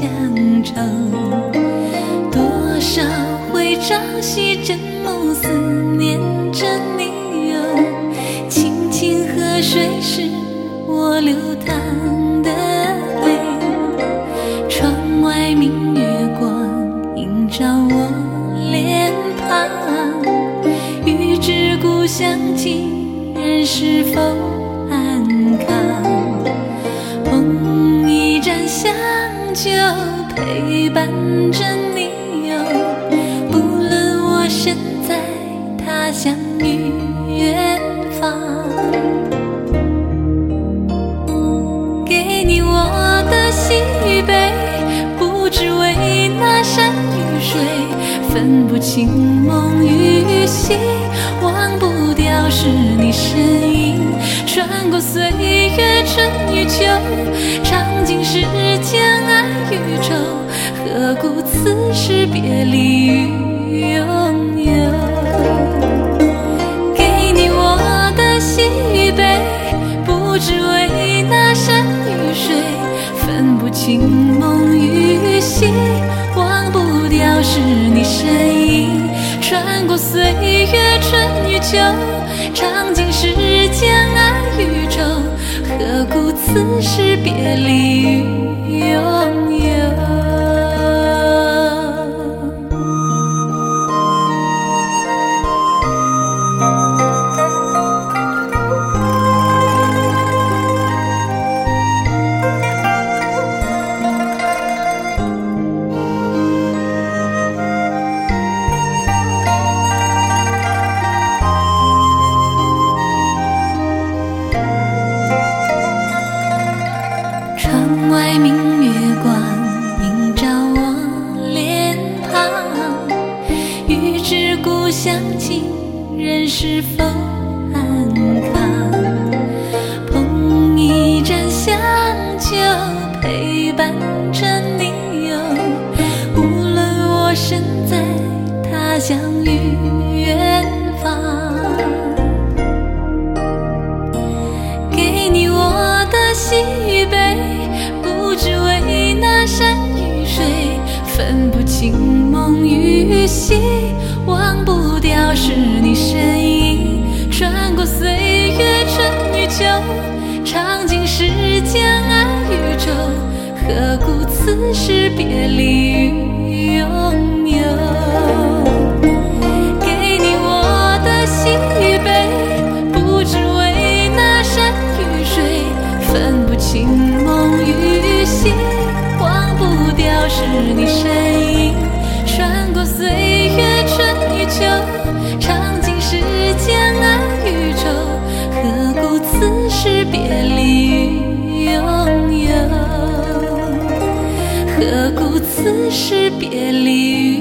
乡愁。多少回朝夕枕暮思念着你哟，清清河水是我流淌的泪，窗外明月光映照我脸庞，欲知故乡情人是否就陪伴着你哟，不论我身在他乡与远方。给你我的喜与悲，不知为那山与水，分不清梦与醒，忘不掉是你身影。穿过岁月春与秋，尝尽世间爱与愁，何故此时别离与拥有？给你我的喜与悲，不只为那山与水，分不清梦与醒，忘不掉是你身影。穿过岁月春与秋，尝尽世间爱何故此时别离？故乡亲人是否安康？捧一盏香酒陪伴着你哟，无论我身在他乡春与秋，尝尽世间爱与愁，何故此时别离与拥有？给你我的喜与悲，不只为那山与水，分不清梦与醒，忘不掉是你何故此时别离？